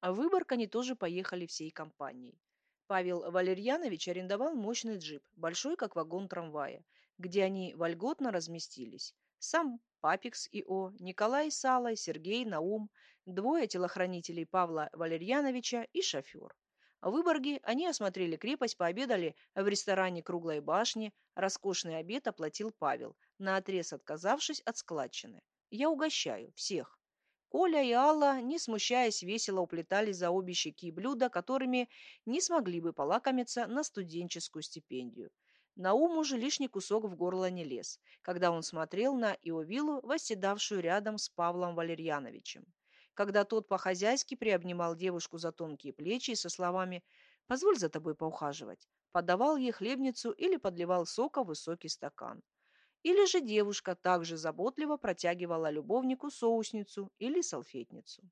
А в Выборг они тоже поехали всей компанией. Павел Валерьянович арендовал мощный джип, большой как вагон трамвая, где они вольготно разместились. Сам Папикс И.О., Николай Сала, Сергей Наум, двое телохранителей Павла Валерьяновича и шофер. В Выборге они осмотрели крепость, пообедали в ресторане «Круглой башни». Роскошный обед оплатил Павел, наотрез отказавшись от складчины. «Я угощаю. Всех». Коля и Алла, не смущаясь, весело уплетали за обе щеки блюда, которыми не смогли бы полакомиться на студенческую стипендию. На ум уже лишний кусок в горло не лез, когда он смотрел на Иовилу, восседавшую рядом с Павлом Валерьяновичем когда тот по-хозяйски приобнимал девушку за тонкие плечи и со словами «Позволь за тобой поухаживать», подавал ей хлебницу или подливал сока в высокий стакан. Или же девушка также заботливо протягивала любовнику соусницу или салфетницу.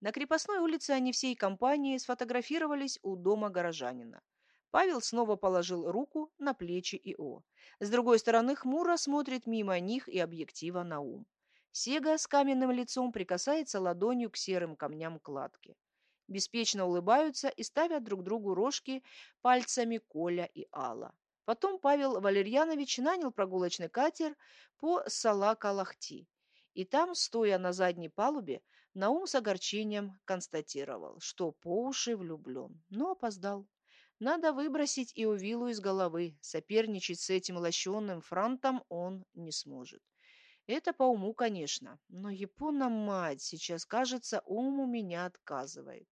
На крепостной улице они всей компанией сфотографировались у дома горожанина. Павел снова положил руку на плечи Ио. С другой стороны хмуро смотрит мимо них и объектива на ум. Сега с каменным лицом прикасается ладонью к серым камням кладки. Беспечно улыбаются и ставят друг другу рожки пальцами Коля и Алла. Потом Павел Валерьянович нанял прогулочный катер по Салакалахти. И там, стоя на задней палубе, Наум с огорчением констатировал, что по уши влюблен, но опоздал. Надо выбросить Иовилу из головы. Соперничать с этим лощеным франтом он не сможет. Это по уму, конечно, но Япона-мать сейчас, кажется, ум у меня отказывает.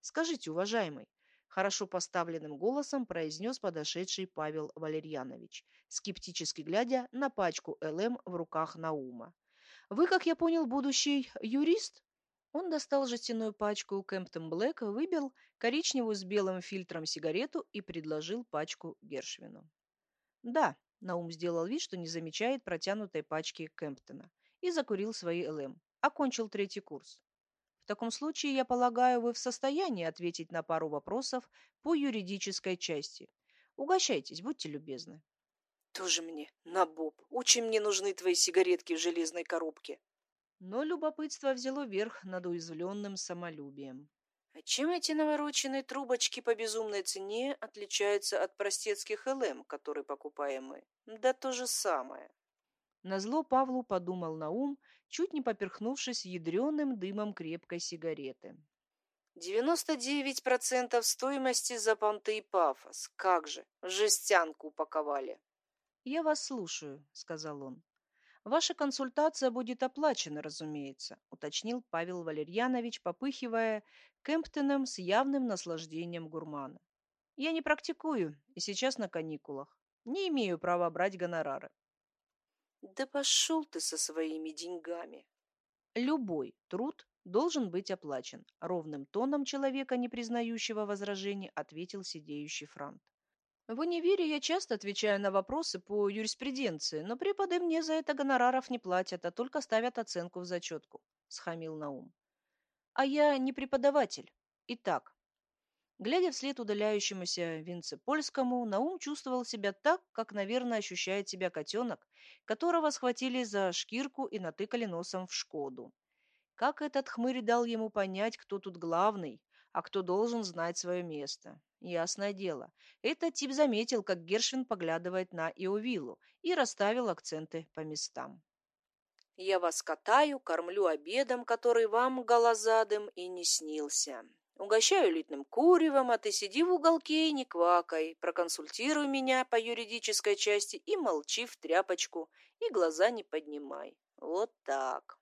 Скажите, уважаемый, хорошо поставленным голосом произнес подошедший Павел Валерьянович, скептически глядя на пачку ЛМ в руках Наума. Вы, как я понял, будущий юрист? Он достал жестяную пачку Кемптон Блэк, выбил коричневую с белым фильтром сигарету и предложил пачку Гершвину. Да, Наум сделал вид, что не замечает протянутой пачки Кемптона и закурил свои ЛМ. Окончил третий курс. В таком случае, я полагаю, вы в состоянии ответить на пару вопросов по юридической части. Угощайтесь, будьте любезны. Тоже мне, на боб. Очень мне нужны твои сигаретки в железной коробке. Но любопытство взяло верх над уязвленным самолюбием. А чем эти навороченные трубочки по безумной цене отличаются от простецких ЛМ, которые покупаем мы? Да то же самое. Назло Павлу подумал на ум, чуть не поперхнувшись ядреным дымом крепкой сигареты. «Девяносто девять процентов стоимости за понты и пафос. Как же, жестянку упаковали!» «Я вас слушаю», — сказал он. Ваша консультация будет оплачена, разумеется, уточнил Павел Валерьянович, попыхивая Кемптоном с явным наслаждением гурмана. Я не практикую и сейчас на каникулах. Не имею права брать гонорары. Да пошел ты со своими деньгами. Любой труд должен быть оплачен, ровным тоном человека, не признающего возражений, ответил сидеющий Франт. В универе я часто отвечаю на вопросы по юриспруденции, но преподы мне за это гонораров не платят, а только ставят оценку в зачетку, — схамил Наум. А я не преподаватель. Итак, глядя вслед удаляющемуся Винце Польскому, Наум чувствовал себя так, как, наверное, ощущает себя котенок, которого схватили за шкирку и натыкали носом в Шкоду. Как этот хмырь дал ему понять, кто тут главный, а кто должен знать свое место. Ясное дело, этот тип заметил, как Гершвин поглядывает на Иовилу и расставил акценты по местам. «Я вас катаю, кормлю обедом, который вам, голозадым, и не снился. Угощаю элитным куревом, а ты сиди в уголке и не квакай. Проконсультируй меня по юридической части и молчи в тряпочку, и глаза не поднимай. Вот так».